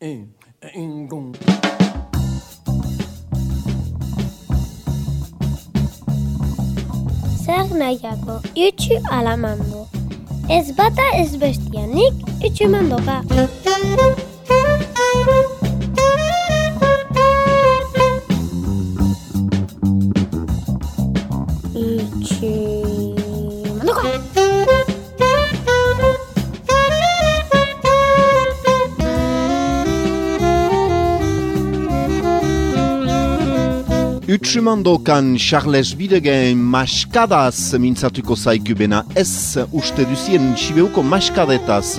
E, ingon. Zer nahiako, itxu alamando. Ez bata ez bestianik, itxu mandoka. Utsumandokan Charles Bidegen maskadaz mintzatuko zaiku bena ez uste duzien Sibeuko maskadetaz.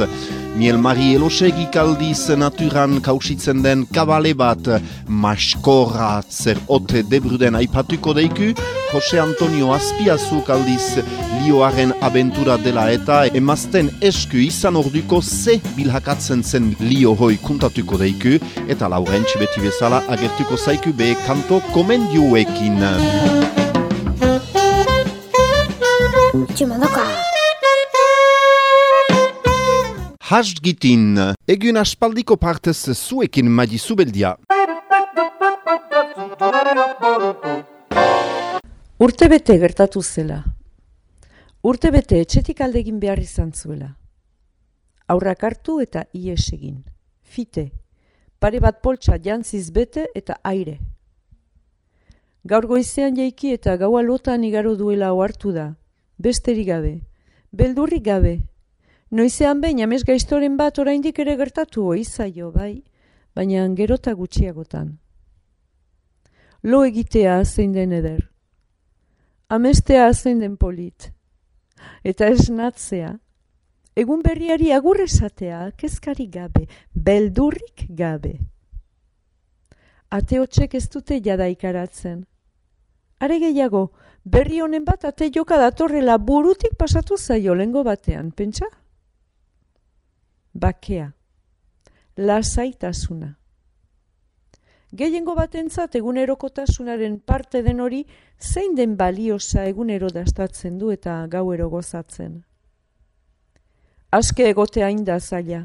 Miel Mari Elosegi kaldiz naturan kausitzen den kabale bat maskorra zer ote debruden aipatuko deiku. Jose Antonio Azpiazu kaldiz lioaren abentura dela eta emazten esku izan orduko ze bilhakatzen zen lio hoi kuntatuko deiku eta laurentxe beti bezala agertuko zaiku be kanto komendioekin. Itxu mandoka. Hasgitin, egun aspaldiko partez zuekin madi zubeldia. Urte bete gertatu zela. Urte bete etxetik aldegin behar izan zuela. Aurrak hartu eta ies egin. Fite. Pare bat poltsa jantziz bete eta aire. Gaur goizean jaiki eta gaua lotan igaro duela ohartu da. Besterik gabe. Beldurrik gabe. Noizean behin amez gaiztoren bat oraindik ere gertatu oizaio, bai, baina gerota gutxiagotan. Lo egitea zein den eder. Amestea zein den polit. Eta esnatzea. Egun berriari agur esatea, kezkari gabe, beldurrik gabe. Ate hotxek ez dute jada ikaratzen. Are gehiago, berri honen bat ate joka datorrela burutik pasatu zaio lengo batean, pentsa? Bakea. Lasaitasuna. Gehiengo batentzat egunerokotasunaren parte den hori zein den baliosa egunero dastatzen du eta gauero gozatzen. Aske egotea hain da zaila.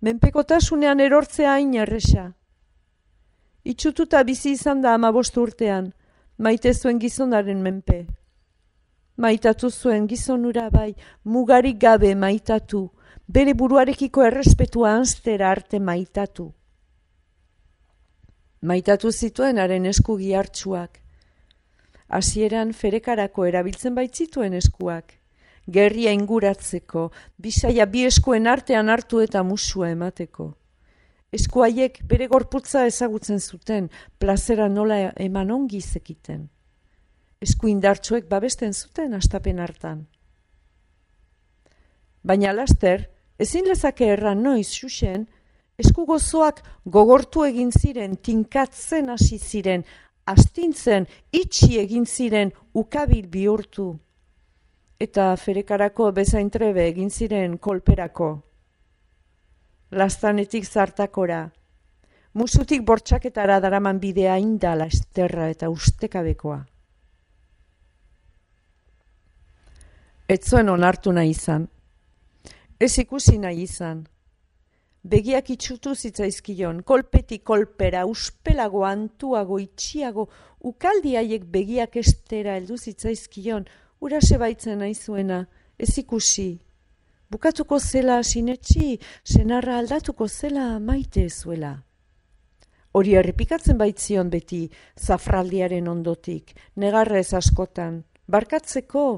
Menpekotasunean erortzea hain erresa. Itxututa bizi izan da amabost urtean, maite zuen gizonaren menpe. Maitatu zuen gizonura bai, mugarik gabe maitatu, bere buruarekiko errespetua anztera arte maitatu. Maitatu zituen haren esku gihartsuak. Hasieran ferekarako erabiltzen baitzituen eskuak. Gerria inguratzeko, bisaia bi eskuen artean hartu eta musua emateko. Eskuaiek bere gorputza ezagutzen zuten, plazera nola eman ongi zekiten. Esku indartsuek babesten zuten astapen hartan. Baina laster, ezin lezake erran noiz xuxen, esku gozoak gogortu egin ziren, tinkatzen hasi ziren, astintzen, itxi egin ziren, ukabil bihurtu. Eta ferekarako bezain trebe egin ziren kolperako. Lastanetik zartakora, musutik bortxaketara daraman bidea indala esterra eta ustekabekoa. Ez zuen onartu nahi izan. Ez ikusi nahi izan. Begiak itxutu zitzaizkion, kolpeti kolpera, uspelago, antuago, itxiago, ukaldi haiek begiak estera heldu zitzaizkion, ura sebaitzen nahi zuena, ez ikusi. Bukatuko zela sinetxi, senarra aldatuko zela maite zuela. Hori errepikatzen baitzion beti, zafraldiaren ondotik, negarrez askotan, barkatzeko,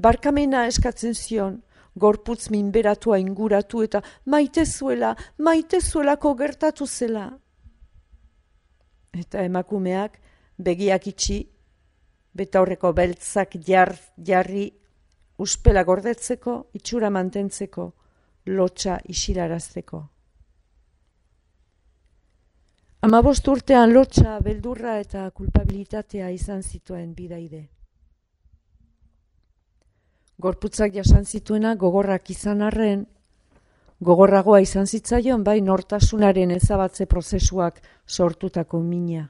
barkamena eskatzen zion, gorputz minberatua inguratu eta maite zuela, maite zuelako gertatu zela. Eta emakumeak begiak itxi, betaurreko beltzak jar, jarri, uspela gordetzeko, itxura mantentzeko, lotxa isilarazteko. Amabost urtean lotxa, beldurra eta kulpabilitatea izan zituen bidaide. Gorputzak jasan zituena gogorrak izan arren, gogorragoa izan zitzaion bai nortasunaren ezabatze prozesuak sortutako mina.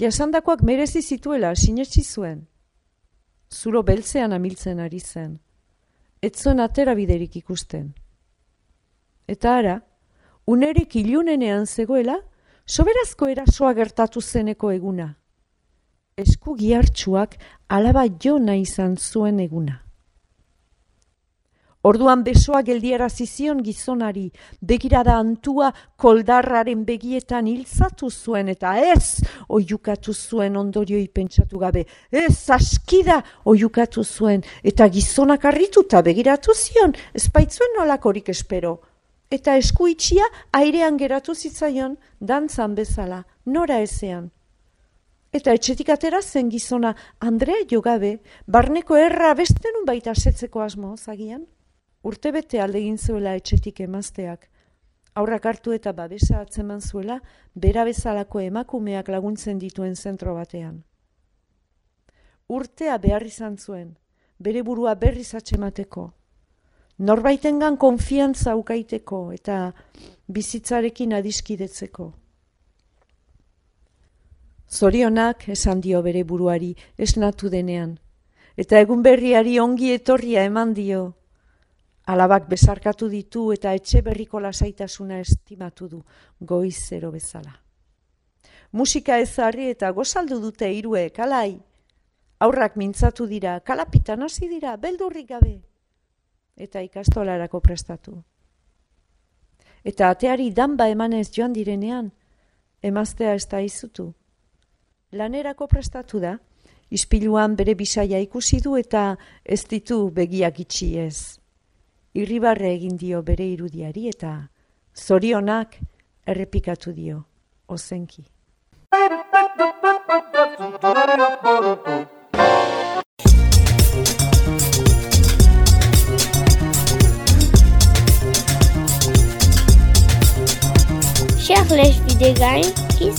Jasandakoak merezi zituela sinetsi zuen. Zuro beltzean amiltzen ari zen. Ez zuen atera biderik ikusten. Eta ara, Unerik ilunenean zegoela, soberazko erasoa gertatu zeneko eguna. Esku giartxuak alaba jo nahi izan zuen eguna. Orduan besoa geldiera zizion gizonari, begirada antua koldarraren begietan hilzatu zuen eta ez oiukatu zuen ondorioi pentsatu gabe. Ez askida oiukatu zuen eta gizonak arrituta begiratu zion, ez baitzuen nolakorik espero. Eta esku itxia airean geratu zitzaion, dantzan bezala, nora ezean. Eta etxetik atera zen gizona Andrea jogabe, barneko erra bestenun baita setzeko asmo, zagian? urte bete aldegin zuela etxetik emazteak. Aurrak hartu eta babesa atzeman zuela, bera bezalako emakumeak laguntzen dituen zentro batean. Urtea behar izan zuen, bere burua berriz atxemateko. Norbaitengan konfiantza ukaiteko eta bizitzarekin adiskidetzeko. Zorionak esan dio bere buruari esnatu denean, eta egun berriari ongi etorria eman dio, Alabak bezarkatu ditu eta etxe berriko lasaitasuna estimatu du goizero bezala. Musika ezarri eta gozaldu dute hiruek alai. Aurrak mintzatu dira, kalapitan hasi dira, beldurrik gabe. Eta ikastolarako prestatu. Eta ateari danba emanez joan direnean, emaztea ez da izutu. Lanerako prestatu da, ispiluan bere bisaia ikusi du eta ez ditu begiak itxi ez. Irribarre egin dio bere irudiari eta zorionak errepikatu dio, ozenki. Charles Videgain, qui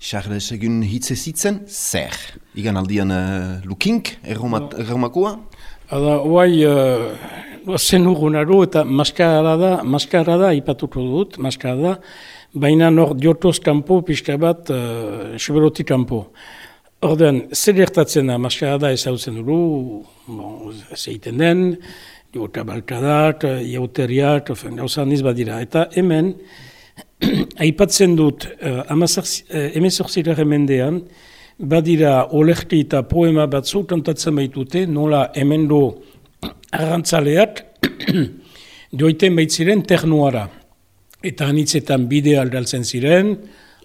Charles egun hitze zitzen, zer? Igan aldian uh, lukink, erromakoa? Hala, oai, uh, zen urunaru eta maskara da, maskara da, ipatuko dut, maskara da, baina nor diotoz kanpo, pixka bat, uh, siberoti kanpo. Ordean, zer ertatzen da, maskara da ez hau zen duru, bon, zeiten den, diota balkadak, jauteriak, gauzan badira. Eta hemen, aipatzen dut, uh, mendean, badira olerki eta poema batzu kantatzen baitute, nola hemen du arrantzaleak joiten baitziren ternuara. Eta anitzetan bide aldaltzen ziren,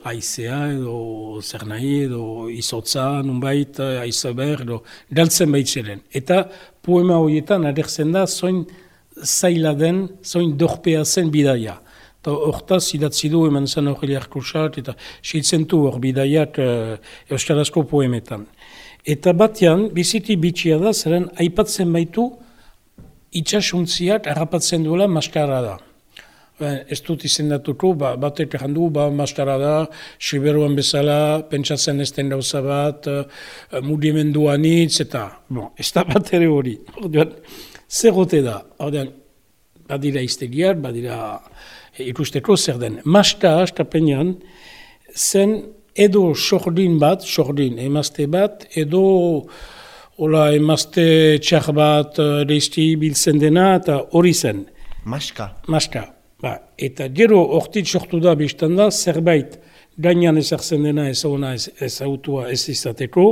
aizea edo zer nahi edo izotza nunbait, aizeber edo daltzen baitziren. Eta poema horietan adertzen da, zoin zaila den, zoin dorpea zen bidaia. Eta hortaz idatzi du eman zen hori kursat eta seitzen du hor bidaiak uh, euskarazko poemetan. Eta batean, biziti bitxia da, zeren aipatzen baitu itxasuntziak harrapatzen duela maskara da. Ben, ez dut izendatuko, ba, batek errandu, ba, maskara da, siberuan bezala, pentsatzen ez den gauza bat, uh, mudimenduan itz, eta, bon, ez da bat ere hori. Ordean, zer gote da, ordean, badira iztegiar, badira ikusteko zer den. Maska, astapenean, zen edo sordin bat, sordin, emazte bat, edo ola emazte txar bat leizti biltzen dena, eta hori zen. Maska? Maska. Eta gero ortit sortu da biztan da, zerbait gainan ezartzen dena ezaguna ez, ezagutua ez izateko,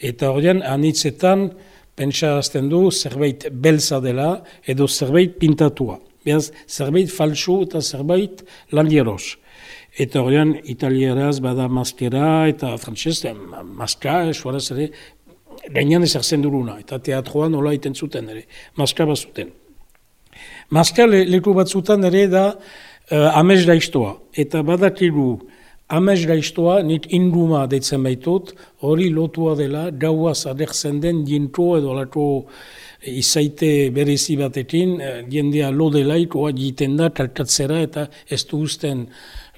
eta horian anitzetan pentsa azten du zerbait belza dela edo zerbait pintatua. Beaz, zerbait falsu eta zerbait landieroz. Eta horrean, italieraz bada maskera eta frantzez, maska, esuaraz ere, gainan ezartzen duruna. Eta teatroan nola iten zuten ere, maska bat Maska le, leku bat zuten ere da uh, amez daiztoa. Eta badakigu amez daiztoa, nik inguma deitzen baitut, hori lotua dela, gauaz adertzen den dinko edo lako izaite berezi batekin, eh, jendea lo delaikoa egiten da kalkatzera eta ez du usten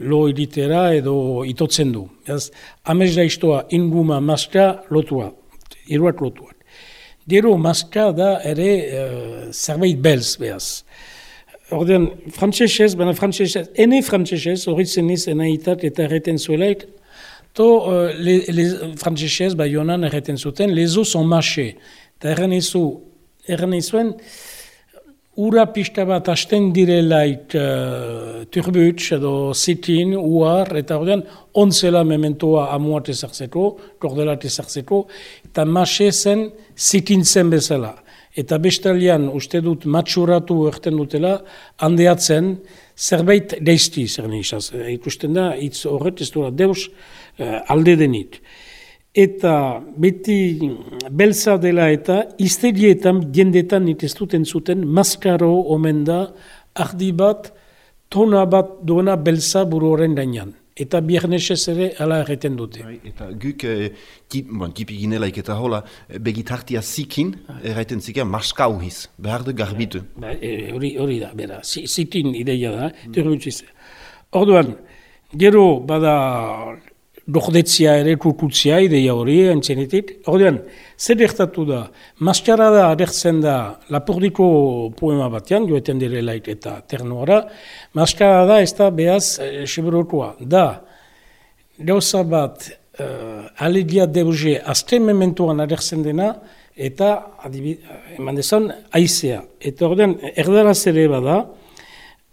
lo editera edo itotzen du. Ez, amez da iztoa inguma maska lotua, iruak lotuak. Gero maska da ere uh, zerbait belz behaz. Ordean, frantzesez, baina frantzesez, ene frantzesez, hori zeniz enaitak eta erreten zuelaik, to uh, le, le, frantzesez, bai honan erreten zuten, lezo son maxe, Eta erran izu, erran izuen, ura pista bat hasten direlait uh, turbuts edo zitin, uar, eta ordean, onzela mementoa amuat ezartzeko, kordelat ezartzeko, eta mase zen zitintzen bezala. Eta bestalian, uste dut, matxuratu erten dutela, handeatzen, zerbait deizti zer nixaz. Ikusten da, hitz horret, ez duela deus uh, alde denit eta beti belza dela eta izterietan jendetan itestuten zuten maskaro omen da ardi bat tona bat duena belza buru horren dainan. Eta biernesez ere ala erreten dute. Bai, eta guk, eh, tip, bon, tipi ginelaik eta hola, eh, begitartia zikin, erraiten zikia, maska uhiz, behar du garbitu. Ba, e, hori, hori da, bera, zitin ideia da, eh? Orduan, gero bada dohdetzia ere kukutzia ideia hori entzenetit. Hordean, zer ektatu da, maskara da adertzen da lapurdiko poema batean, joeten dire lait eta ternuara, maskara da ez da behaz e, Da, gauza bat, uh, alegia deuze, azte mementuan adertzen dena, eta, adibid, eman dezan, aizea. Eta ordean, erdaraz ere bada,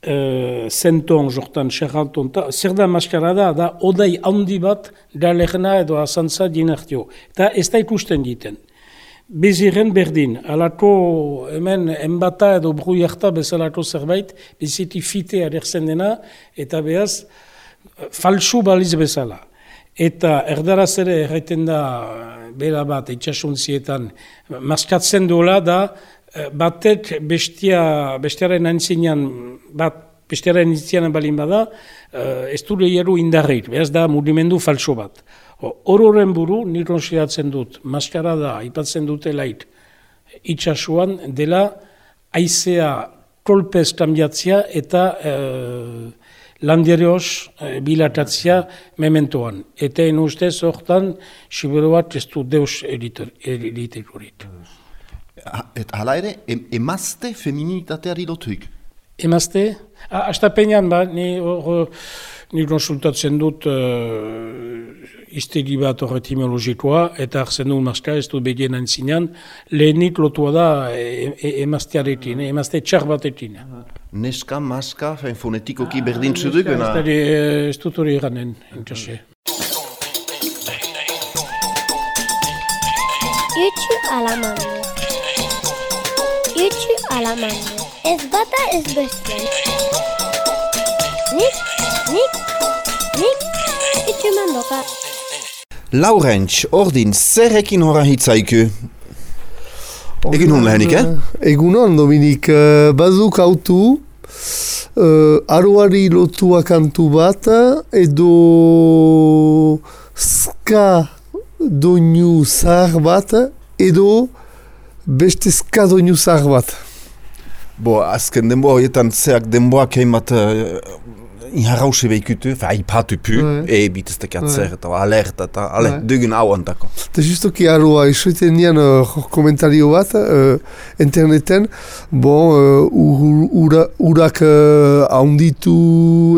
zenton, jortan, xerralton, zer da maskarada, da odai handi bat galegna edo azantza dinartio. Eta ez da ikusten diten. Beziren berdin, alako hemen enbata edo bruiarta bezalako zerbait, biziti fite adertzen dena, eta behaz, falsu baliz bezala. Eta erdaraz ere erraiten da, bera bat, itxasuntzietan, maskatzen duela da, Eh, batek bestia, bestiaren antzinean, bat bestiaren antzinean balin bada, uh, ez du lehiaru indarrit, behaz da mugimendu falso bat. Hororen buru, nire konsideratzen dut, maskara da, ipatzen dute lait, itxasuan dela aizea kolpez kambiatzia eta uh, landerioz uh, bilatatzia mementoan. Eta en ustez, hortan, siberu bat ez du deus elitekorit. Eta hala ere, em, emazte feminitateari lotuik? Emazte? Astapenean, ba, ni, or, ni konsultatzen dut uh, bat horret eta arzen du maska, ez dut begien antzinean, lehenik lotua da e, e, emaztearekin, e, emazte txar batekin. Neska, maska, fonetikoki berdin zuduk? Ez dut hori eranen, Itxu Itxu alamandu. Ez bata ez bestien. Nik, nik, nik, itxu mandoka. Laurentz, ordin, zerrekin horra hitzaiku? Egin hon lehenik, eh? Egun hon, Dominik, uh, bazuk autu, uh, aruari lotua kantu bat, edo ska doinu zahar bat, edo beste ska doinu zahar bat. Bo, azken denboa horietan zeak denboa kein bat uh, inharrause behikutu, fa ipatu pu, ouais. e biteztek atzer, eta alerta, eta ale, ouais. dugun hau antako. Eta justoki arroa, isoiten nian uh, komentario bat, uh, interneten, bon, uh, ura, urak uh, haunditu,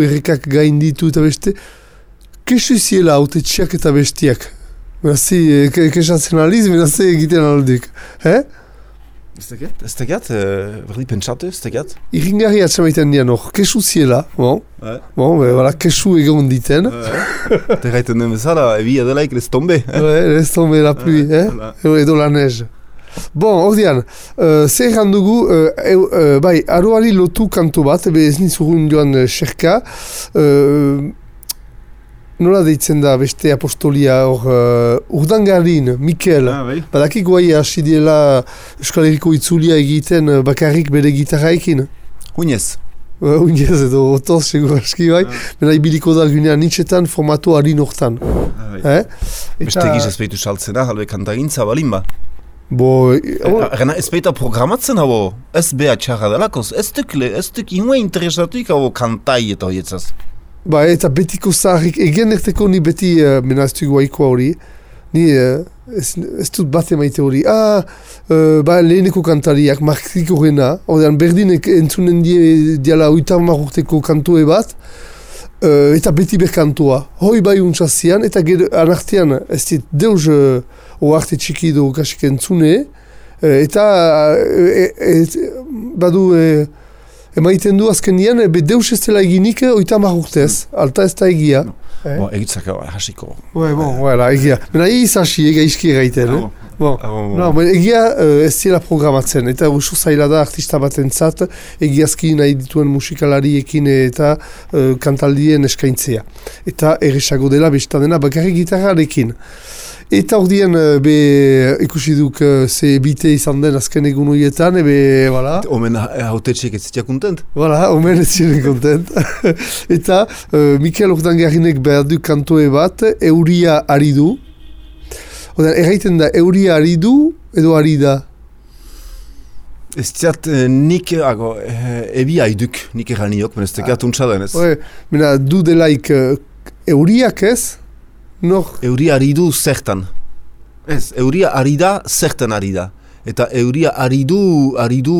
errekak gainditu eta beste, kesu ziela haute txiak eta bestiak? Merci, kesatzen aliz, merci egiten aldik. Eh? Ez tegat? Ez tegat? Berdi pentsatu, ez tegat? Iringarri atxamaiten nien hor, kesu ziela, bon? Ouais. Bon, be, voilà, kesu egon diten. Ouais. Te gaiten den bezala, ebi adelaik les tombe. Eh? Ouais, les tombe la pluie, eh? Voilà. Edo la neige. Bon, hor dian, uh, zer dugu, uh, uh, bai, aroari lotu kanto bat, ebe ez nizurun joan uh, xerka, uh, nola deitzen da beste apostolia hor uh, urdangarin, Mikel, ah, bai. badakik guai hasi diela Euskal Herriko itzulia egiten uh, bakarrik bere gitarraikin? Huinez. Uh, Huinez edo otoz, segur aski bai, ah. bera ibiliko da gunean nintxetan formatu harin hortan. Ah, bai. eh? Beste egiz ez behitu saltzena, halbe kantagintza balin ba? Bo... Rena, ez behita programatzen hau, ez beha txarra delakoz, ez duk, ez duk inue interesatuik hau kantai eta hoietzaz. Ba, eta betiko zaharrik, egen erteko ni beti uh, menaztu guaiko hori, ni uh, ez, ez dut bat emaite hori. Ah, uh, ba, leheneko kantariak, markiko rena, ordean berdin entzunen die, diala oitan marrurteko kantoe bat, uh, eta beti berkantoa. Hoi bai untsazian, eta gero anartian, ez dit deuz uh, oarte txiki do kasik entzune, eta e, e, badu e, emaiten du azken be deus ez dela eginik oita urtez, alta ez da egia. Eh? Bon, egitzak hasiko. Ouais, bon, voilà, egia. Mena egiz hasi, ega iski gaiten, eh? Bon, ah, bon, no, bon. egia uh, ez zela programatzen, eta usu zaila da artista bat entzat, egiazki nahi dituen musikalariekin eta uh, kantaldien eskaintzea. Eta erresago dela, besta dena, bakarri gitarrarekin. Eta hor eh, be, ikusi duk, eh, ze bite izan den azken egun horietan, ebe, voilà. Omen haute txek ez zitia kontent? Voilà, omen ez zitia kontent. Eta, uh, Mikel Ordangarrinek behar du kantoe bat, euria ari du. Oden, erraiten da, euria ari du, edo ari da? Ez ziat, nik, ago, ebi haiduk, nik erraniok, men ez tekat ah. den ez. Oe, mena, du delaik, euriak ez? Nor? Euria ari du zertan. Ez, euria ari da zertan ari da. Eta euria ari du, ari du,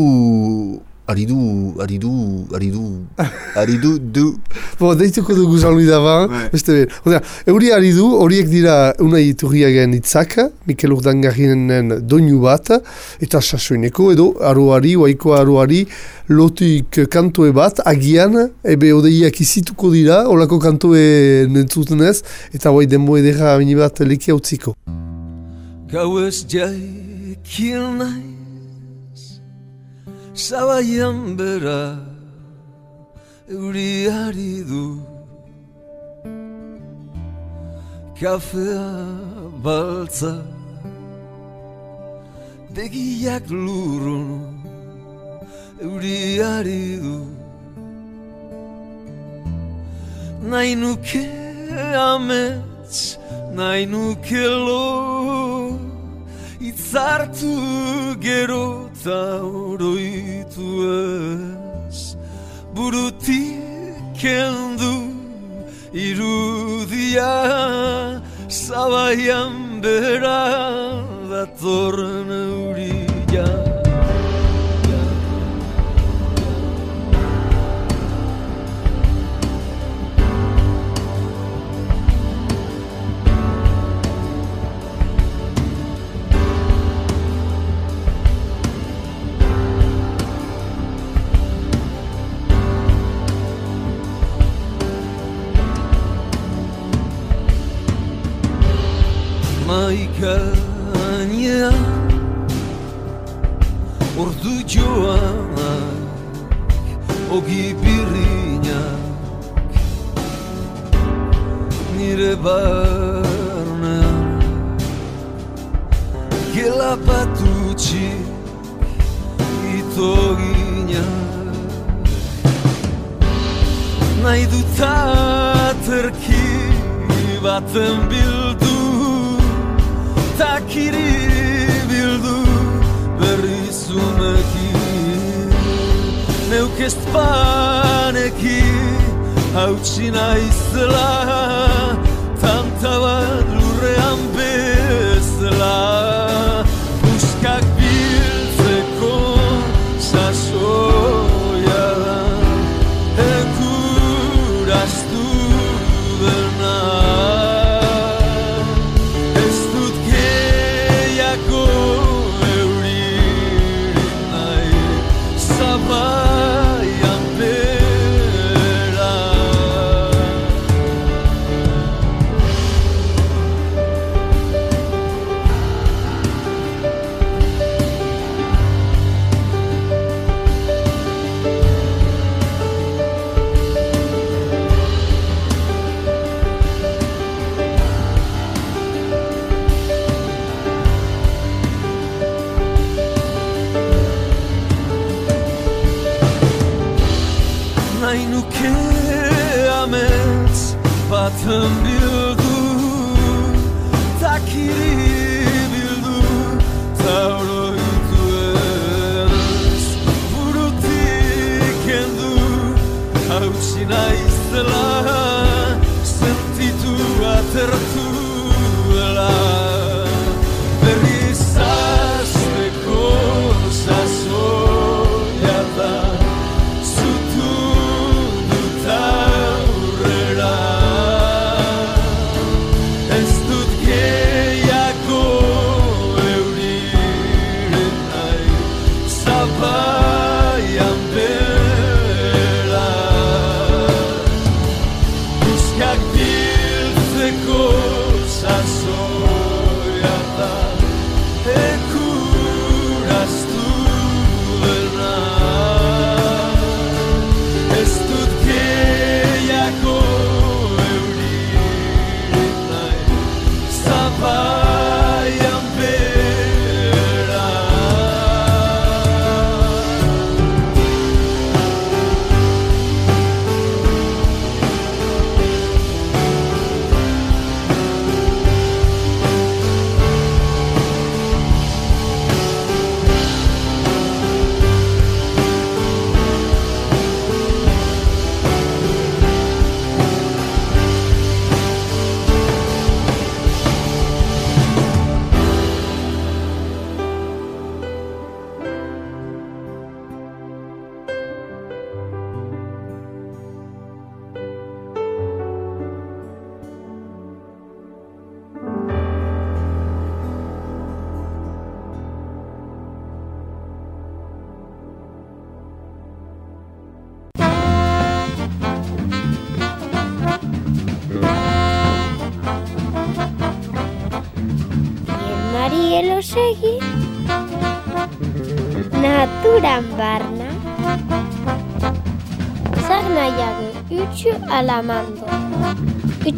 ari du, ari du, ari du. Bo, deituko dugu zalui daba, beste ben. Oda, euri ari du, horiek dira unai iturriagen itzak, Mikel Urdangarinen doinu bat, eta sasoineko edo aroari, oaiko aroari, lotuik kantoe bat, agian, ebe odeiak izituko dira, olako kantoe nentzutenez, eta bai denbo edera bat leki hau tziko. Gau ez jaikil naiz, sabaian bera, euriari du. Kafea baltza, begiak lurun, euriari du Nahi nuke amets, nahi nuke lo Itzartu gero eta oroitu ez Burutik kendu irudia Zabaian bera datorren gainean Ordu joanak Ogi birriñak Nire barnean Gela patutxik Ito Nahi dut aterki baten bildu takiri bildu berrizunekin Neuk ez paneki hautsi naizela Tanta bat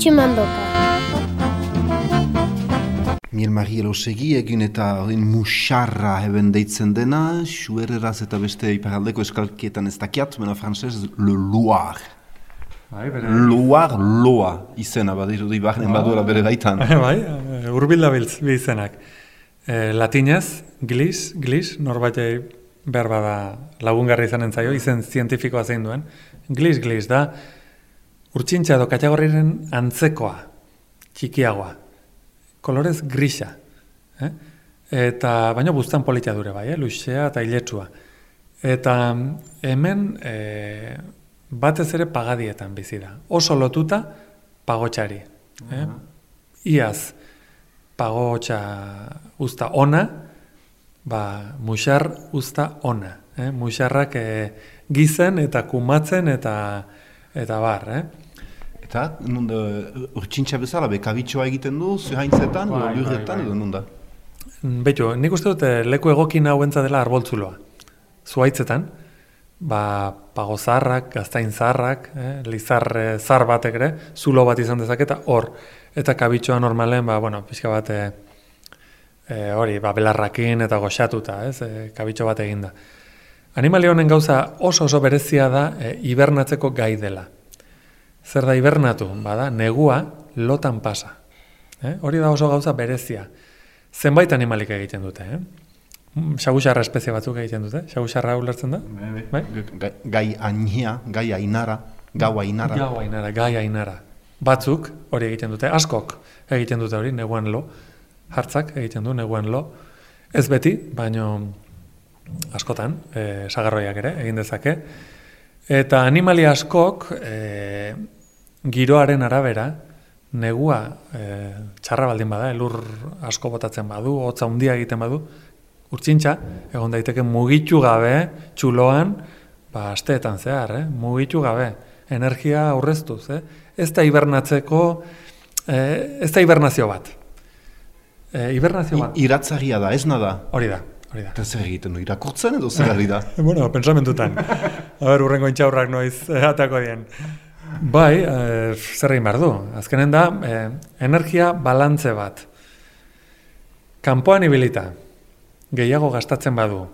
Utxu mandoka Miel Mari Elosegi egin eta hori musarra heben deitzen dena, suereraz eta beste iparaldeko eskalkietan ez dakiat, mena frantzez, le Loire. Bai, bere... Loire loa izena badiru di bahnen baduela bere baitan. bai, urbil da biltz, bi izenak. E, latinez, glis, glis, norbaitei behar bada lagungarri izanen zaio, izen zientifikoa zein duen. Glis, glis da, urtsintxa edo katxagorriren antzekoa, txikiagoa, kolorez grisa. Eh? Eta, baina buztan politia dure bai, eh? luxea eta iletsua. Eta hemen, e, batez ere pagadietan bizi da. Oso lotuta pagotxari. Eh? Iaz, pagotxa usta ona, ba, musar usta ona. Eh? Musarrak eh, gizen eta kumatzen eta eta bar. Eh? Eta, nunda, urtsintxa bezala, be, kabitxoa egiten du, zuhaintzetan, Bai, edo lurretan, bai, bai. edo nunda. Beto, nik uste dut eh, leku egokin hauentza dela arboltzuloa. Zuaitzetan, ba, pago zarrak, gaztain zarrak, eh, lizar eh, zar batek ere, zulo bat izan dezaketa, hor. Eta kabitxoa normalen, ba, bueno, pixka bat, eh, hori, ba, belarrakin eta goxatuta, ez, eh, kabitxo bat eginda. Animali honen gauza oso oso berezia da eh, hibernatzeko gai dela. Zer da hibernatu? Bada, negua lotan pasa. Eh? Hori da oso gauza berezia. Zenbait animalik egiten dute, eh? Mm, Xagusarra espezie batzuk egiten dute. Xagusarra ulertzen da? Bai? Gai, gai ainea, gai ainara, gau ainara. Gau ainara, gai ainara. Batzuk hori egiten dute, askok egiten dute hori, neguan lo. Hartzak egiten du, neguan lo. Ez beti, baino askotan, e, sagarroiak ere, egin dezake. Eta animali askok, e, giroaren arabera, negua e, txarra baldin bada, elur asko botatzen badu, hotza handia egiten badu, urtsintxa, egon daiteke mugitu gabe, txuloan, ba, asteetan zehar, eh? mugitu gabe, energia aurreztuz, eh? ez da hibernatzeko, eh, ez da hibernazio bat. Eh, hibernazio bat, I, iratzaria da, ez nada. hori da, hori da. Eta zer egiten du, irakurtzen edo zer da? bueno, pensamentutan. A ber, urrengo intxaurrak noiz eh, atako dien. Bai, eh, zer egin behar du. Azkenen da, eh, energia balantze bat. Kanpoan ibilita, gehiago gastatzen badu,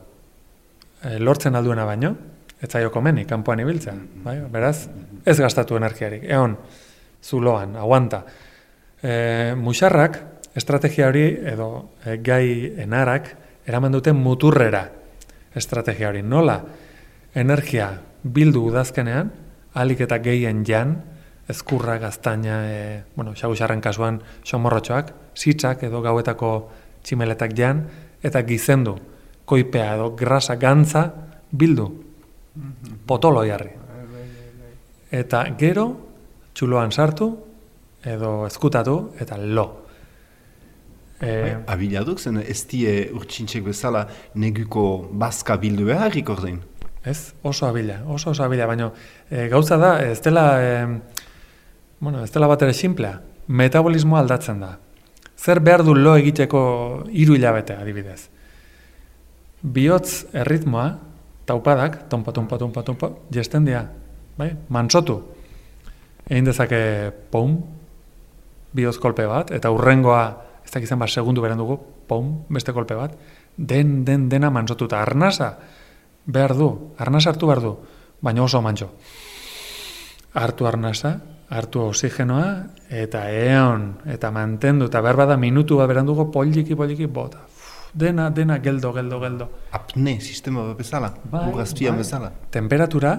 eh, lortzen alduena baino, ez zaio komeni, kanpoan ibiltzea. Bai? Beraz, ez gastatu energiarik. Egon, zuloan, aguanta. E, musarrak, estrategia hori, edo e, gai enarak, eraman duten muturrera estrategia hori. Nola, energia bildu udazkenean, alik eta gehien jan, ezkurra, gaztaina, e, bueno, xagusarren kasuan, somorrotxoak, sitzak edo gauetako tximeletak jan, eta gizendu, koipea edo grasa gantza bildu, potolo jarri. Eta gero, txuloan sartu, edo ezkutatu, eta lo. E, Abiladuk zen ez die urtsintxek bezala neguko bazka bildu beharrik ordein. Ez, oso abila, oso oso abila, baina e, gauza da, ez dela, e, bueno, ez dela bat ere simplea, metabolismoa aldatzen da. Zer behar du lo egiteko hiru hilabete adibidez. Biotz erritmoa, taupadak, tonpa, tonpa, tonpa, tonpa, jesten dira, bai? Mantsotu. Egin dezake pum, bihotz kolpe bat, eta urrengoa, ez dakizan bat segundu beren dugu, pum, beste kolpe bat, den, den, dena mantsotuta. Arnasa, behar du, arnasa hartu behar du, baina oso mantxo. Hartu arnasa, hartu oxigenoa, eta eon, eta mantendu, eta behar bada minutu bat beren dugu, poliki, poliki, bota. Uf, Dena, dena, geldo, geldo, geldo. Apne sistema bezala, Bai, urrazpian bai. bezala. Temperatura,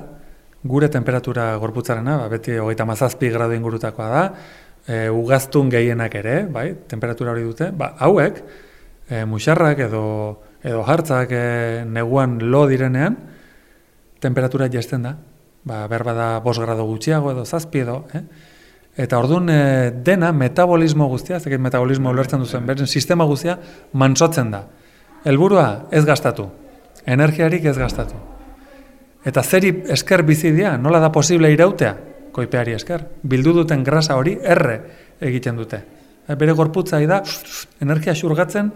gure temperatura gorputzarena, ba, beti hogeita mazazpi gradu ingurutakoa da, e, ugaztun gehienak ere, bai, temperatura hori dute, ba, hauek, e, musarrak edo, edo hartzak e, neguan lo direnean, temperatura jesten da, ba, berba da bos grado gutxiago edo zazpi edo, eh? Eta orduan e, dena metabolismo guztia, dakit metabolismo ulertzen duzen, beren sistema guztia mantsotzen da. Helburua ez gastatu, energiarik ez gastatu. Eta zeri esker bizi dira, nola da posible irautea? Koipeari esker. Bildu duten grasa hori erre egiten dute. E, Bere gorputza da energia xurgatzen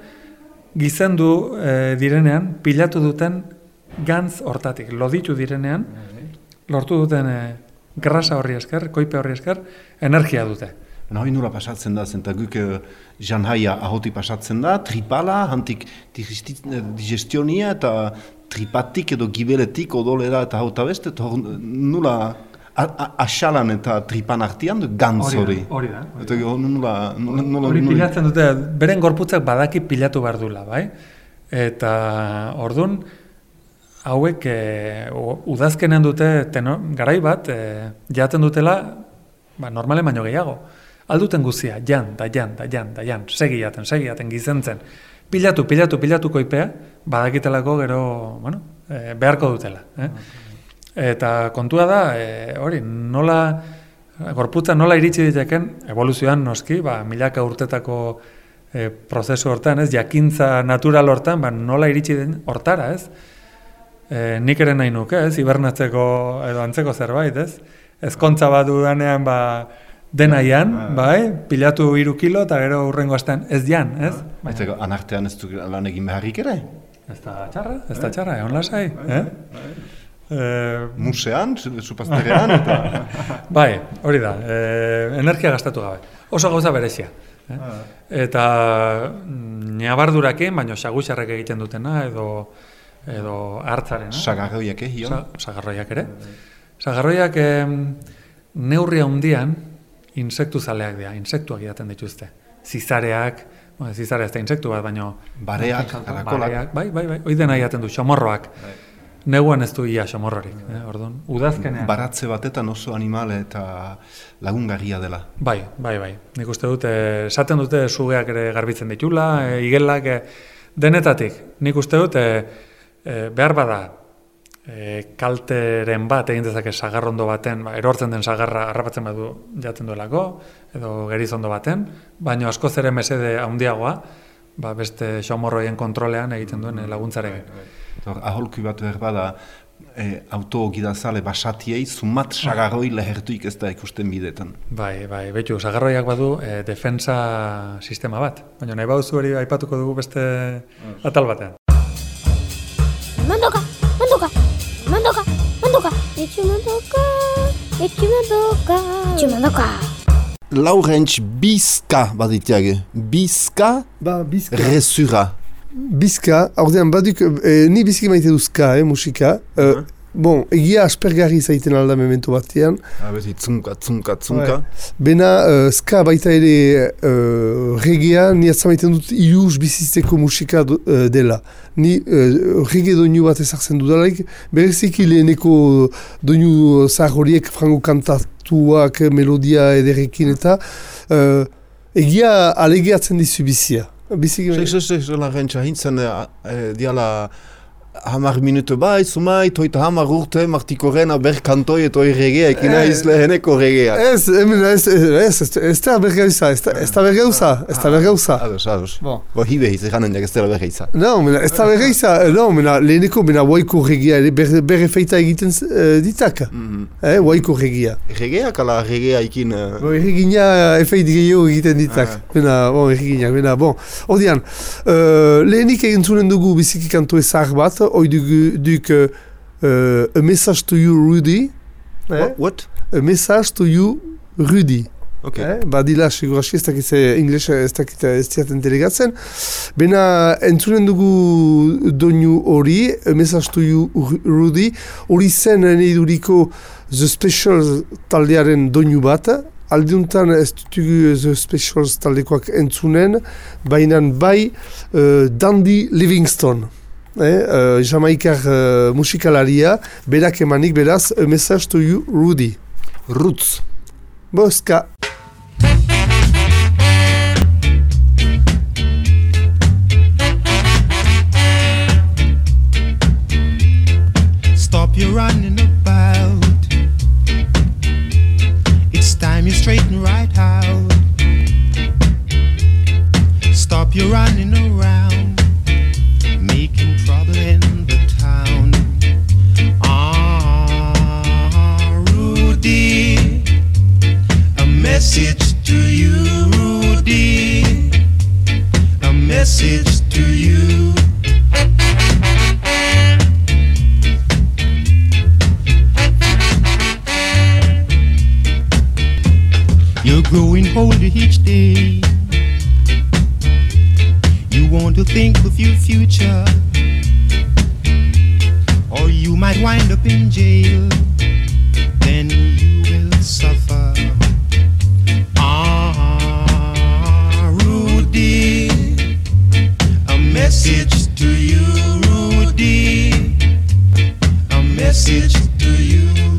gizendu e, direnean, pilatu duten gantz hortatik, loditu direnean, lortu duten e, grasa horri esker, koipe horri esker, energia dute. Hori nula pasatzen da, zenta guk uh, janhaia ahoti pasatzen da, tripala, hantik digestionia eta tripatik edo gibeletik odolera eta hauta beste, nula asalan eta tripan artian du gantz hori. Hori da. Eta nula... Hori pilatzen dute, beren gorputzak badaki pilatu behar dula, bai? Eta ordun hauek e, udazkenean dute tenor, garai bat e, jaten dutela ba, normale baino gehiago. Alduten guzia, jan, da jan, da jan, da jan, segi jaten, segi jaten, gizentzen. Pilatu, pilatu, pilatu koipea, badakitelako gero, bueno, e, beharko dutela. Eh? Eta kontua da, e, hori, nola, gorputza nola iritsi diteken, evoluzioan noski, ba, milaka urtetako e, prozesu hortan, ez, jakintza natural hortan, ba, nola iritsi den hortara, ez? E, nik ere nahi nuke, ez, hibernatzeko edo antzeko zerbait, ez? Ezkontza bat dudanean, ba, denaian, ah. bai, pilatu hiru kilo eta gero urrengo astean ez jan, ez? Ah. Ez anartean ez du lan egin beharrik ere? Ez da txarra, ez da txarra, egon lasai, eh? Eh, Musean, supazterean, eta... bai, hori da, eh, energia gastatu gabe. Oso gauza berezia. Eh? Ah. Eta niabardurakin, baino saguxarrek egiten dutena, edo edo hartzaren. Sagarroiak eh, Sa, sagarroiak ere. Sagarroiak eh, neurria hundian, insektu zaleak dira, insektuak idaten dituzte. Zizareak, bueno, zizarea ez da insektu bat, baino... Bareak, karakolak. Bai, bai, bai, hoi dena idaten du, xomorroak. Bai. Neguan ez du ia xomorrorik, eh, orduan. Udazkenean. Baratze batetan oso animale eta lagungarria dela. Bai, bai, bai. Nik uste dute, esaten dute sugeak ere garbitzen ditula, e, igelak, e, denetatik. Nik uste dute, e, behar bada, e, kalteren bat egin dezake sagarrondo baten, ba, erortzen den sagarra harrapatzen badu jaten duelako, edo gerizondo baten, baina askoz ere mesede handiagoa, ba, beste xomorroien kontrolean egiten duen laguntzarekin. Aholku bat behar bada, e, auto gidazale basatiei, zumat sagarroi lehertuik ez da ikusten bidetan. Bai, bai, betu, sagarroiak badu e, defensa sistema bat, baina nahi bauzu hori aipatuko dugu beste atal batean. Mandoka, mandoka, Mandoka, mandoka. Etxe mandoka, etxe mandoka. Etxe mandoka. Laurentz Bizka baditiage. Bizka, ba, bizka. resura. Bizka, ordean baduk, eh, ni biziki maite duzka, eh, musika. Uh -huh. Bon, egia aspergarri zaiten alda memento batean. Ah, beti, tzunka, tzunka, tzunka. Bena, uh, ska baita ere uh, regea, ni atzamaiten dut ius bizizteko musika do, uh, dela. Ni uh, rege doinu bat ezartzen dudalaik, bereziki leheneko doinu zahar frango kantatuak, melodia ederekin eta uh, egia alegeatzen dizu bizia. Biziki... Sek, sek, sek, sek, hamar minutu bai, sumai, toita hamar urte, martiko rena berkantoi eta hori regea, ekina eh, izle heneko regea. Ez, hemen, ez, ez, ez, ez da bergeuza, ez da bergeuza, ez da bergeuza. Ados, ados. Bo, bo hibe hiz, jak ez da bergeuza. No, mena, ez da bergeuza, no, mena, leheneko, mena, waiko regea, berre feita egiten uh, ditak. Mm -hmm. Eh, waiko regea. Regea, kala regea ikin... Uh... Bo, erregina efeit gehiago egiten ditak. Ah. Mena, bon, erregina, mena, bon. Odian, uh, lehenik egin zunen dugu biziki kantu ezar bat, oi duk, duk uh, a message to you Rudy. Eh? What? A message to you Rudy. Okay. Eh? Badila, seguraski ez dakit inglesa ez dakit ez diaten delegatzen. Bena entzunen dugu doinu hori, a message to you Rudy, hori zen nahi The Specials taldearen doinu bat, aldiuntan ez dutugu The Specials taldekoak entzunen, baina bai uh, Dandy Livingstone eh, uh, jamaikar uh, musikalaria, berak emanik beraz, a message to you, Rudy. Roots. Boska. Stop your running about. It's time you straighten right out. Stop your running around. message to you, Rudy. A message to you. You're growing older each day. You want to think of your future, or you might wind up in jail. Message to you, Rudy, a message to you.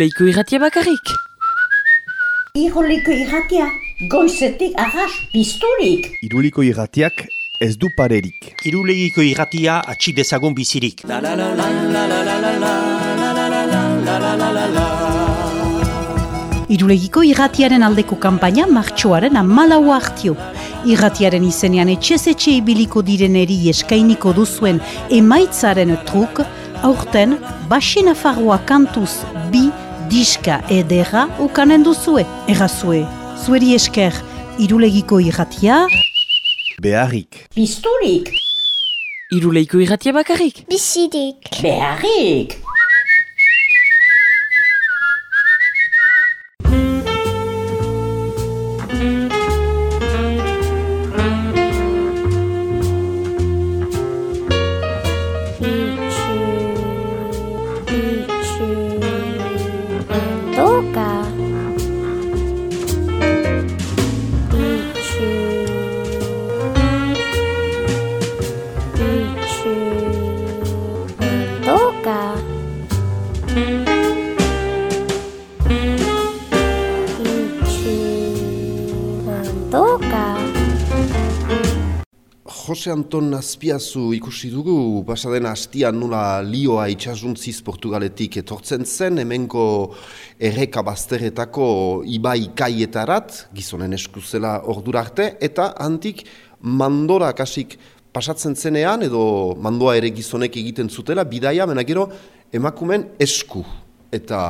Iruleiko irratia bakarrik. Iroliko irratia, goizetik arras pizturik. Iruliko irratiak ez du parerik. Irulegiko irratia atxik dezagun bizirik. Irulegiko irratiaren aldeko kanpaina martxoaren amalaua hartio. Irratiaren izenean etxez etxe ibiliko direneri eskainiko duzuen emaitzaren truk, aurten Baxina Farroa kantuz bi diska edera ukanen duzue. Errazue, zueri esker Irulegiko irratia, Beharrik. Pizturik. Iruleiko irratia bakarrik. Bizirik. Beharrik. Jose Anton Azpiazu ikusi dugu, pasaden hastian nula lioa itxasuntziz Portugaletik etortzen zen, hemenko erreka bazterretako ibai kaietarat, gizonen eskuzela ordura arte, eta antik mandora kasik pasatzen zenean, edo mandoa ere gizonek egiten zutela, bidaia, mena gero emakumen esku. Eta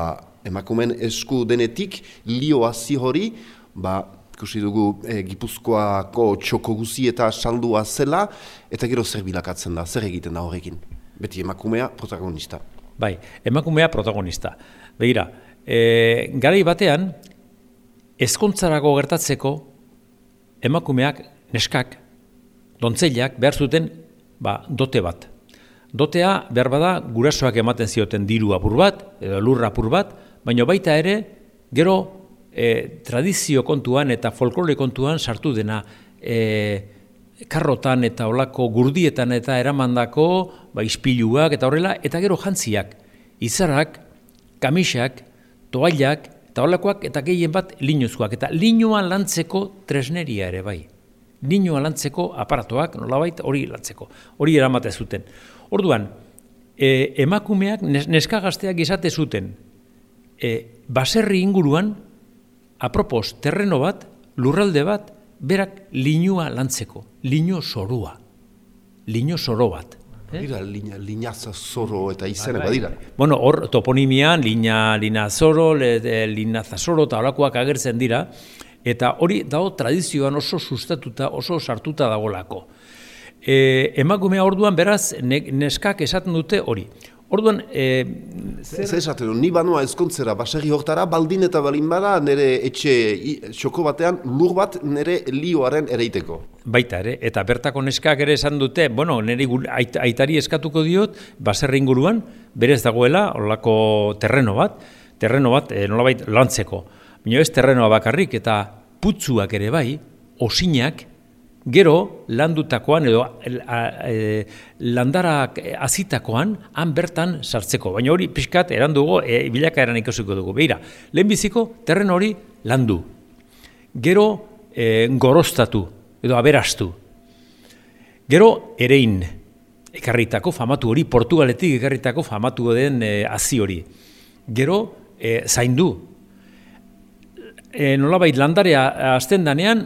emakumen esku denetik lio hazi hori, ba, ikusi dugu e, Gipuzkoako txoko guzi eta saldua zela, eta gero zer bilakatzen da, zer egiten da horrekin. Beti emakumea protagonista. Bai, emakumea protagonista. Begira, e, garai batean, ezkontzarako gertatzeko, emakumeak, neskak, dontzeilak behar zuten ba, dote bat. Dotea behar bada gurasoak ematen zioten diru apur bat, edo lurra apur bat, baina baita ere, gero e, tradizio kontuan eta folklore kontuan sartu dena e, karrotan eta olako gurdietan eta eramandako ba, ispiluak eta horrela, eta gero jantziak, izarak, kamisak, toailak, eta olakoak eta gehien bat linuzkoak, eta linua lantzeko tresneria ere bai. Linua lantzeko aparatoak, nolabait hori lantzeko, hori eramate zuten. Orduan, e, emakumeak, nes- neska gazteak izate zuten, e, baserri inguruan, apropos terreno bat, lurralde bat, berak linua lantzeko, lino sorua, lino soro bat. Dira, lina, linaza zoro eta izene badira. Bueno, hor toponimian lina, lina zoro, le, de, lina zazoro eta holakoak agertzen dira, eta hori dago tradizioan oso sustatuta, oso sartuta dagolako. E, emakumea orduan beraz ne, neskak esaten dute hori. Orduan, e, Zer esaten du, ni banoa ezkontzera basegi hortara, baldin eta balin bada nire etxe i- txoko batean lur bat nire lioaren ereiteko. Baita ere, eta bertako neskak ere esan dute, bueno, niri gu- ait, aitari eskatuko diot, baserri inguruan, berez dagoela, olako terreno bat, terreno bat, e, nolabait lantzeko. Baina ez terrenoa bakarrik, eta putzuak ere bai, osinak, gero landutakoan edo el- a- e, landarak e, azitakoan han bertan sartzeko. Baina hori pixkat erandugo e, bilakaeran ikusiko dugu. Beira, lehenbiziko terreno hori landu. Gero e, gorostatu edo aberastu. Gero erein ekarritako famatu hori, Portugaletik ekarritako famatu den e, hazi hori. Gero e, zaindu. E, nolabait landarea azten danean,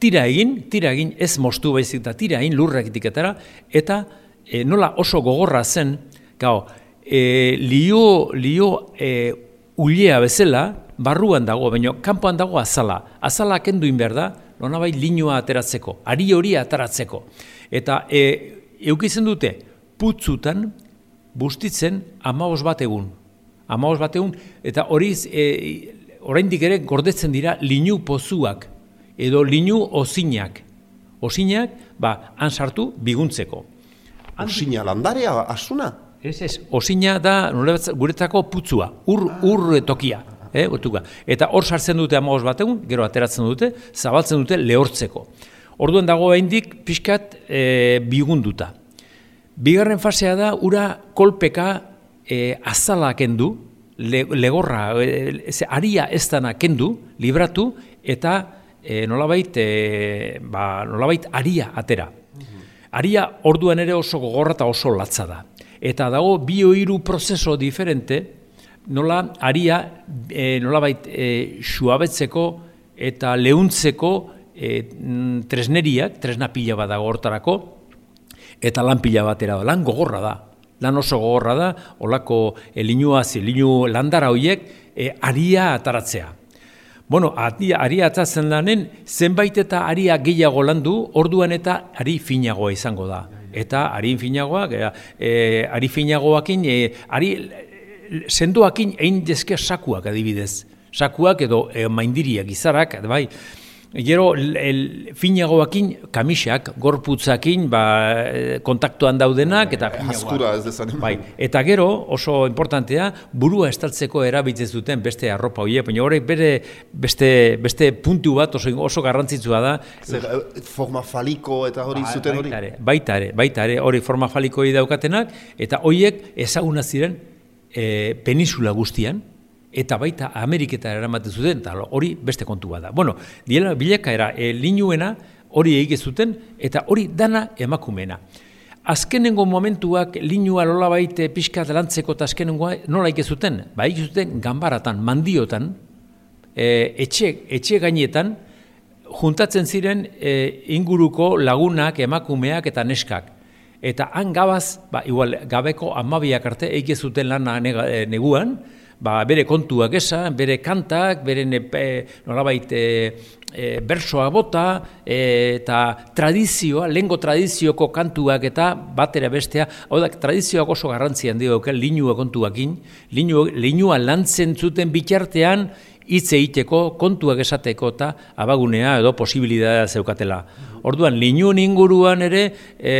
tira egin, tira egin, ez mostu baizik eta tira egin lurrak etiketara, eta e, nola oso gogorra zen, gau, e, lio, lio e, ulea bezala, barruan dago, baina kanpoan dago azala. Azala kenduin behar da, nolabait linua ateratzeko, ari hori ateratzeko. Eta e, eukitzen dute, putzutan, bustitzen amabos bat egun. Amabos bat egun, eta hori e, oraindik ere gordetzen dira linu pozuak, edo linu ozinak. Ozinak, ba, han sartu biguntzeko. Osina landarea, asuna? Ez, ez, osina da guretzako putzua, ur, ur tokia. Eh, otuka. Eta hor sartzen dute amagos bat egun, gero ateratzen dute, zabaltzen dute lehortzeko. Orduan dago behindik pixkat e, bigunduta. Bigarren fasea da, ura kolpeka e, azala kendu, le, legorra, e, ez, aria ez dana kendu, libratu, eta e, nolabait, e, ba, nolabait aria atera. Aria orduan ere oso gogorra eta oso latza da. Eta dago bi hiru prozeso diferente, nola aria e, nolabait e, suabetzeko eta leuntzeko e, mm, tresneriak, tresna pila bat dago hortarako, eta lan pila batera lan gogorra da. Lan oso gogorra da, olako e, linua, linu landara horiek e, aria ataratzea. Bueno, aria, aria atzatzen danen, zenbait eta aria gehiago landu, orduan eta ari finagoa izango da. Eta ari finagoak, e, ari finagoakin, e, ari sendoakin egin dezke sakuak adibidez. Sakuak edo e, maindiriak, izarak, bai, Gero, el, finagoakin, kamisak, gorputzakin, ba, eh, kontaktuan daudenak, eta finagoak. Haskura ez dezan. Bai, eta gero, oso importantea, burua estaltzeko erabitzen zuten beste arropa horiek, baina horrek bere beste, beste puntu bat oso, oso garrantzitsua da. Zer, eh, forma faliko eta hori Ba- zuten hori? Baita ere, baita ere, baita ere, hori forma faliko hori daukatenak, eta horiek ezaguna ziren e, peninsula guztian, eta baita Ameriketara eramaten zuten, eta hori beste kontu bat da. Bueno, diela bilakaera e, linuena hori egite zuten, eta hori dana emakumena. Azkenengo momentuak linua nola baite pixkat lantzeko eta azkenengoa nola egite zuten? Ba, egite zuten ganbaratan, mandiotan, e, etxe, etxe gainetan, juntatzen ziren e, inguruko lagunak, emakumeak eta neskak. Eta han gabaz, ba, igual, gabeko amabiak arte egite zuten lana neguan, ba, bere kontuak esan, bere kantak, bere e, nolabait e, e, bersoa bota, e, eta tradizioa, lengo tradizioko kantuak eta batera bestea, hau da, tradizioak oso garrantzi handi dauka, linua kontuakin, linu, linua lantzen zuten bitartean, hitz egiteko, kontuak esateko eta abagunea edo posibilitatea zeukatela. Orduan, linun inguruan ere e,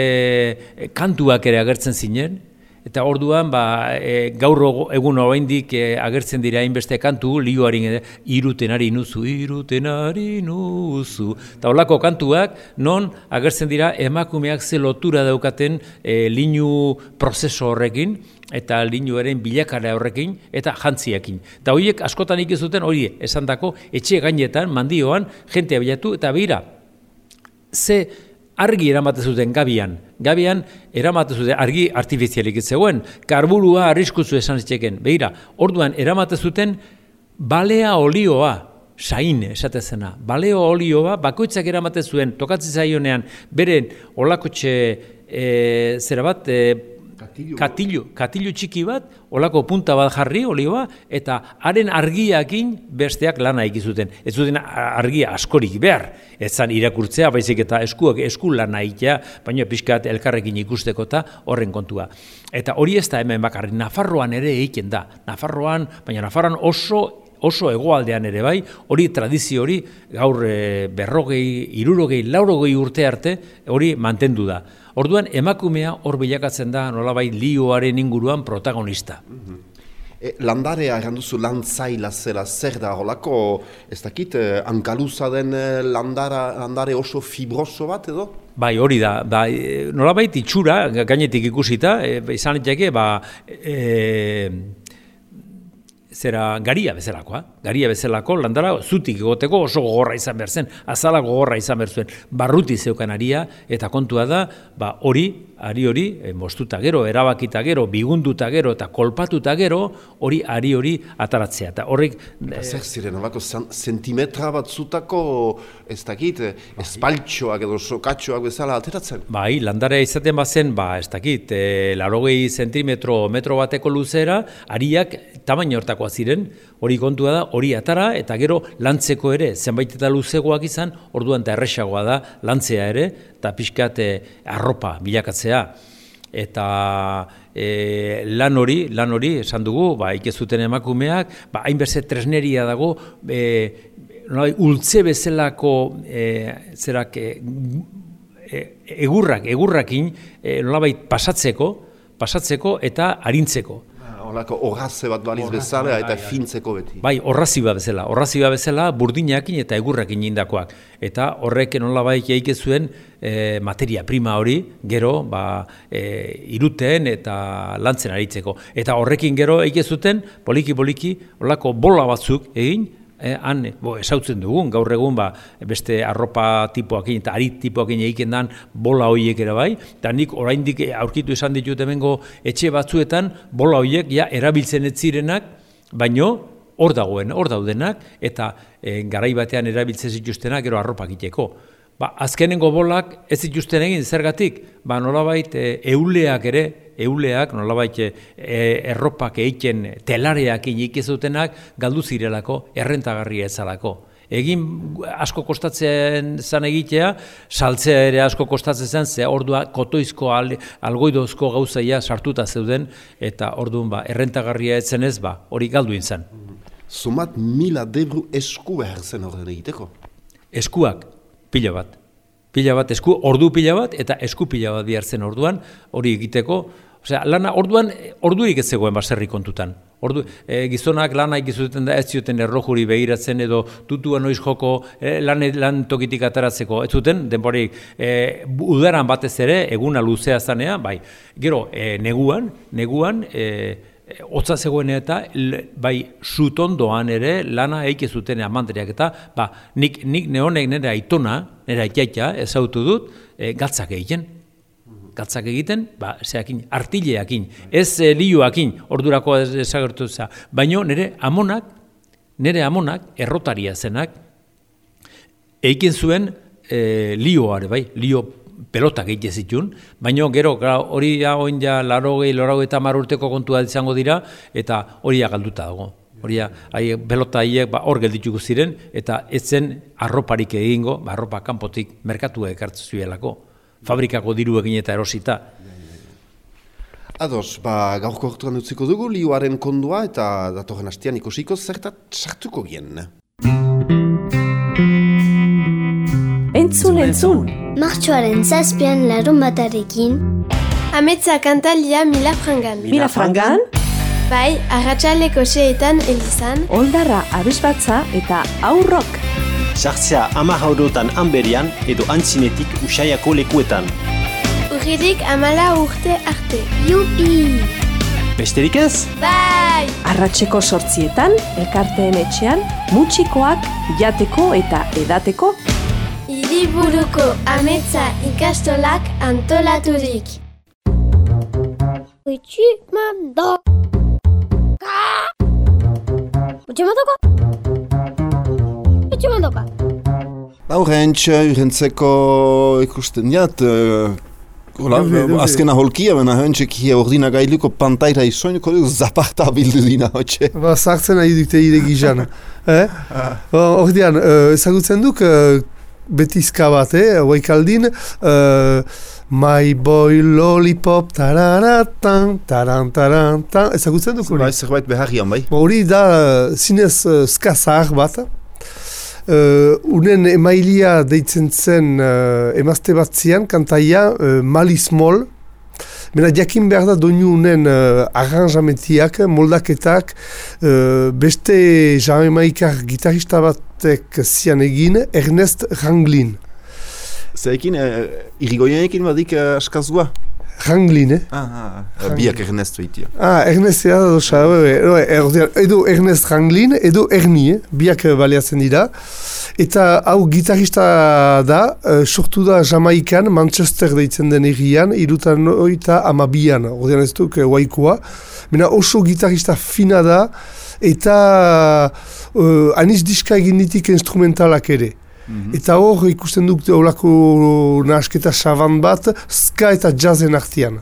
kantuak ere agertzen zinen, Eta orduan, ba, e, gaur egun oraindik e, agertzen dira hainbeste kantu, lioarin ere, irutenari nuzu, irutenari nuzu. Eta horlako kantuak, non agertzen dira emakumeak ze lotura daukaten e, linu prozeso horrekin, eta linuaren bilakara horrekin, eta jantziekin. Eta horiek askotan ikizuten hori esandako etxe gainetan, mandioan, jentea bilatu, eta bira, ze argi eramaten zuten gabian. Gabian eramaten zuten argi artifizialik zegoen. Karburua arriskutzu esan zitzeken. Begira, orduan eramaten zuten balea olioa, sain esate zena. Baleo olioa bakoitzak eramaten zuen tokatzen zaionean beren olakotxe e, zera bat e, Katilu, katilu txiki bat, olako punta bat jarri, oliba, eta haren argiakin besteak lana ikizuten. Ez zuten argia askorik behar, ez zan irakurtzea, baizik eta eskuak esku lana ikia, baina pixkat elkarrekin ikusteko eta horren kontua. Eta hori ez da hemen bakarri, Nafarroan ere egiten da. Nafarroan, baina Nafarroan oso oso hegoaldean ere bai, hori tradizio hori gaur e, berrogei, irurogei, laurogei urte arte hori mantendu da. Orduan emakumea hor bilakatzen da nolabait lioaren inguruan protagonista. E, landarea erranduzu lantzaila zera zer da holako, ez dakit, eh, ankaluza den eh, landara, landare oso fibroso bat edo? Bai, hori da, bai, nolabait itxura, gainetik ikusita, e, izan etxeke, ba, e, zera garia bezalakoa, garia bezalako landara zutik egoteko oso gogorra izan behar zen, azala gogorra izan behar zuen, barruti zeukan aria, eta kontua da, ba, hori, ari hori, e, mostuta gero, erabakita gero, bigunduta gero, eta kolpatuta gero, hori ari hori ataratzea. Eta horrek... E, zer ziren, horako sentimetra bat zutako, ez dakit, espaltxoak edo sokatxoak bezala ateratzen? Bai, landarea izaten bazen, ba, ez dakit, e, larogei sentimetro, metro bateko luzera, ariak tamaino hortakoa ziren, hori kontua da, hori atara, eta gero lantzeko ere, zenbait eta luzegoak izan, orduan eta erresagoa da, lantzea ere, eta pixkat e, arropa bilakatzea. Eta e, lan hori, lan hori, esan dugu, ba, ikezuten emakumeak, ba, hainberze tresneria dago, e, nolai, ultze bezalako e, zerak, e, egurrak, egurrakin, e, nolabait pasatzeko, pasatzeko eta arintzeko. Olako horraze bat baliz bezala eta bai, fintzeko beti. Bai, horrazi bat bezala. Horrazi bat bezala burdinakin eta egurrakin indakoak. Eta horrek nola baik eike zuen e, materia prima hori gero ba, e, iruten eta lantzen aritzeko. Eta horrekin gero eike zuten poliki-poliki olako bola batzuk egin eh, han bo, esautzen dugun, gaur egun ba, beste arropa tipoakin eta ari tipoakin egiten dan bola horiek ere bai, eta nik oraindik aurkitu esan ditut hemengo etxe batzuetan bola horiek ja erabiltzen ez zirenak, baino hor dagoen, hor daudenak, eta e, garai batean erabiltzen zituztenak gero arropa egiteko. Ba, azkenengo bolak ez zituzten egin zergatik, ba, nolabait e, euleak ere, euleak nolabait e, erropak egiten telareak inikizutenak galdu zirelako errentagarria ezalako. Egin asko kostatzen zan egitea, saltzea ere asko kostatzen zen, ze ordua kotoizko al, algoidozko gauzaia sartuta zeuden, eta orduan ba, errentagarria etzen ez, ba, hori galdu inzan. Zumat mila debru esku behar zen horren egiteko? Eskuak, pila bat. Pila bat, esku, ordu pila bat, eta esku pila bat bihartzen orduan, hori egiteko. Osea, lana orduan, ordurik ez zegoen baserri kontutan. Ordu, e, gizonak lana ikizuten da ez zioten errojuri behiratzen edo tutua noiz joko e, lan, lan tokitik ataratzeko. Ez zuten, denborik, e, udaran batez ere, eguna luzea zanea, bai. Gero, e, neguan, neguan, e, hotza zegoen eta bai sutondoan ere lana eike zuten amandriak eta ba, nik, nik neonek nire aitona, nire aitaita ezautu dut e, gatzak egiten. Gatzak egiten, ba, zeakin, artileakin, ez e, lioakin, ordurako ezagertu za. Baina nire amonak, nire amonak, errotaria zenak, eiken zuen e, lioare, bai, lio pelotak egite zitun, baina gero hori ja oin ja larogei, larogei eta urteko kontua izango dira, eta hori galduta dago. Hori hai, pelota haiek ba, hor geldituko ziren, eta ez zen arroparik egingo, ba, arropa kanpotik merkatua ekartzen zuelako. Fabrikako diru egin eta erosita. Ados, ba, gaurko hortuan utziko dugu, lioaren kondua eta datorren hastian ikusiko zertat sartuko gien. Entzun, entzun! Martxoaren zazpian larun batarekin. Ametza kantalia mila frangan. Mila frangan? Bai, arratsaleko seetan elizan. Oldarra abisbatza eta aurrok. Sartzea ama haurotan anberian edo antzinetik usaiako lekuetan. Urririk amala urte arte. Jupi! Besterik ez? Bai! Arratxeko sortzietan, elkarteen etxean, mutxikoak jateko eta edateko. Hiriburuko ametza ikastolak antolaturik. Itxi mandoka. Itxi mandoka. Itxi mandoka. Aurrentz, urentzeko ikusten jat, uh, Hola, azkena holkia, baina hentxek hier ordinagailuko pantaira isoinuko dugu zaparta bildu dina, hotxe. Ba, sartzen nahi dute ire gizan. eh? Ba, Ordean, uh, ezagutzen duk, uh, beti izka bat, eh? Waikaldin, uh, My boy lollipop, tararatan, taran, taran, tan, ezagutzen duk hori? Bai, zerbait beharrian, bai. Ba, Hori da, uh, zinez uh, ska zahar bat. Uh, unen emailia deitzen zen uh, emazte bat zian, kantaia uh, Mali Small. Mena jakin behar da doinu unen uh, arranjamentiak, moldaketak, uh, beste jamaikar gitarista batek zian egin, Ernest Ranglin. Zerekin, uh, irigoienekin badik uh, askazua? Ranglin, eh? Ah, ah, ah. biak Ernest baitia. Ah, Ernest ea da dosa, edo Ernest Ranglin, edo Erni, eh? biak eh, baliatzen dira. Eta hau gitarista da, uh, sortu da Jamaikan, Manchester deitzen den errian, irutan oita amabian, ordean ez duk, waikua. Mena oso gitarista fina da, eta uh, aniz diska egin ditik instrumentalak ere. Eta hor ikusten duk olako nahasketa saban bat, ska eta jazzen artian.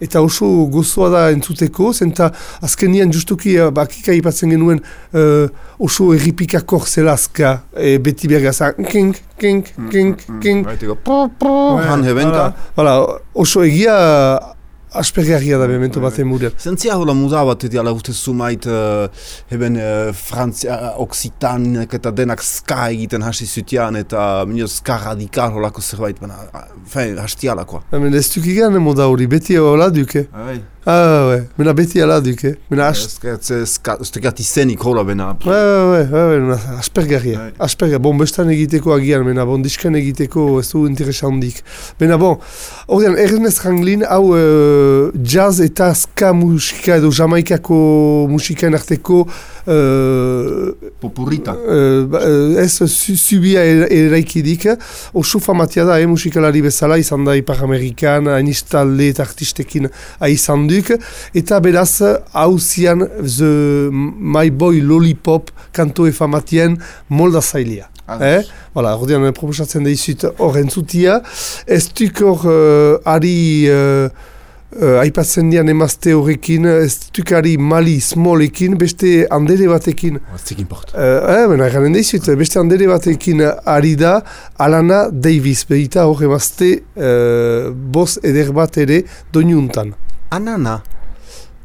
Eta oso gozoa da entzuteko, zenta azkenian justuki eh, bakika ipatzen genuen eh, oso erripikakor zela ska, e, beti bergaza, kink, kink, kink, kink. Baiteko, po, po, han hebenta. Hala, oso egia aspergarria da memento baten murean. Zentzia hola muda bat edo ala uste zumait uh, heben uh, Frantzia, Oksitanek eta denak ska egiten hasi zutian eta minio ska radikal holako zerbait, baina, fein, hastialakoa. Hemen ez duk igan moda hori, beti hola duke. Bai. Ah, ouais. Mena beti ala duke. Mena as... Ez tekat izenik hola bena. Ouais, ouais, ouais, ouais, aspergarria. Aspergarria. Bon, bestan egiteko agian, mena, bon, diskan egiteko ez du interesandik. Mena, bon, ordean, Ernest Ranglin, hau uh, jazz eta ska musika edo jamaikako musikaen arteko uh, Popurrita. Uh, ez su, subia er, eraikidik, oso famatia da, eh, musikalari bezala, izan da Ipar Amerikan, hainiz talde eta artistekin izan duk, eta beraz, hauzian, the My Boy Lollipop kanto efamatien molda zailia. Eh? Voilà, ordean, proposatzen da izut hor entzutia. Ez duk hor uh, ari... Uh, Uh, aipatzen dian emazte horrekin, ez dukari mali smolekin, beste handere batekin. Zekin port. Uh, eh, bena, garen deizut, beste handere batekin ari da Alana Davis, behita hor emazte uh, boz eder bat ere doinuntan. Anana?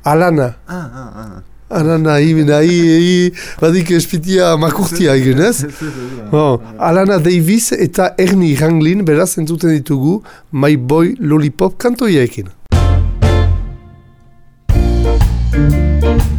Alana. Ah, ah, ah. Alana, hi, hi, hi, badik espitia makurtia egin, ez? bon, Alana Davis eta Ernie Ranglin, beraz, entzuten ditugu My Boy Lollipop kantoiekin. My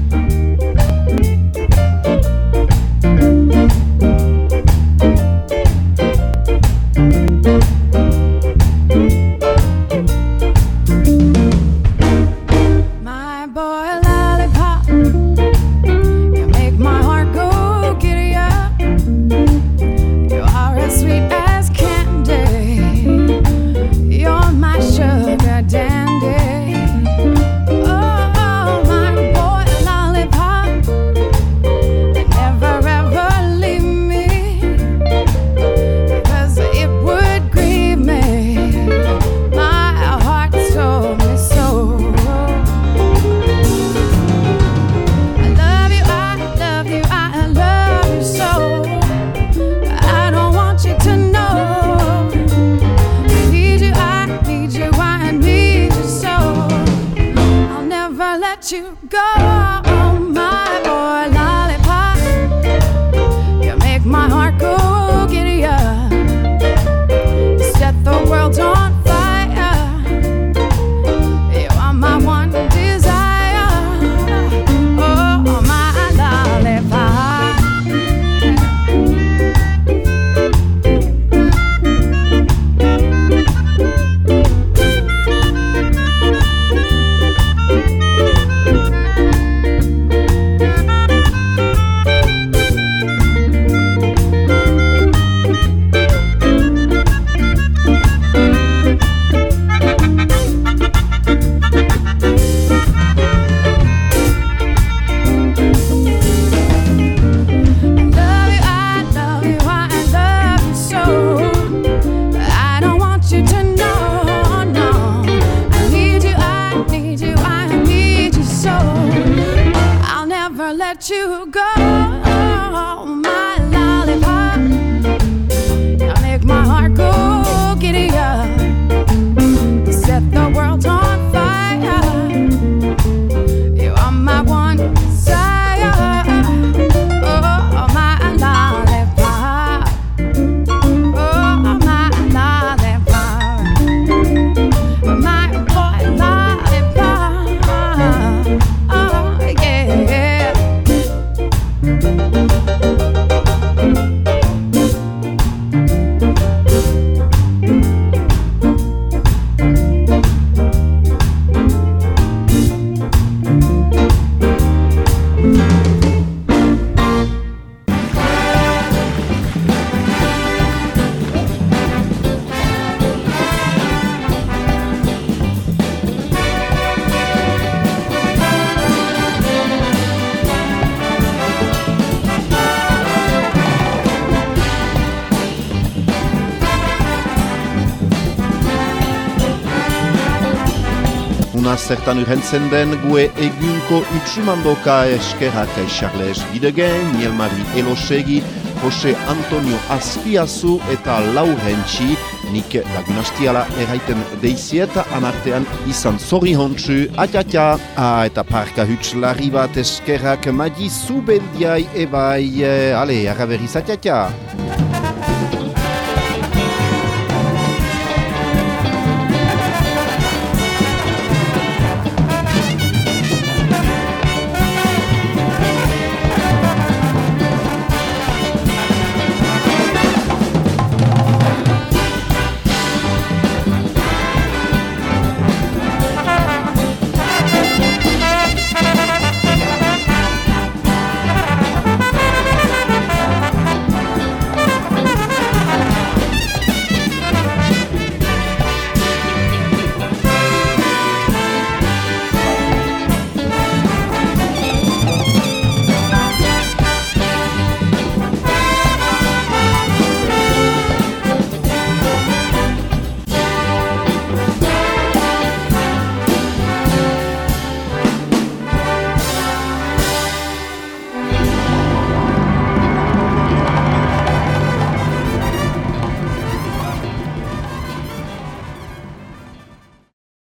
zertan urhentzen den gue egunko utsumandoka eskerrak Charles Bidegen, Nielmari Elosegi, Jose Antonio Azpiazu eta Laurentxi, nik lagunastiala erraiten deiziet, anartean izan zorri hontsu, atiatia, ah, eta parka huts larri bat eskerrak madi zubeldiai ebai, ale, araberiz atiatia.